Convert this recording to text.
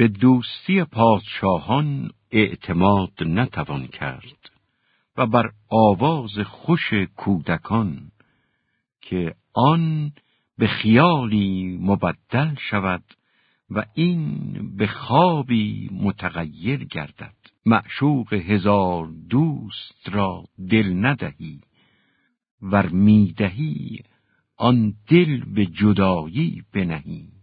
به دوستی پادشاهان اعتماد نتوان کرد و بر آواز خوش کودکان که آن به خیالی مبدل شود و این به خوابی متغیر گردد. معشوق هزار دوست را دل ندهی ور می‌دهی آن دل به جدایی بنهی.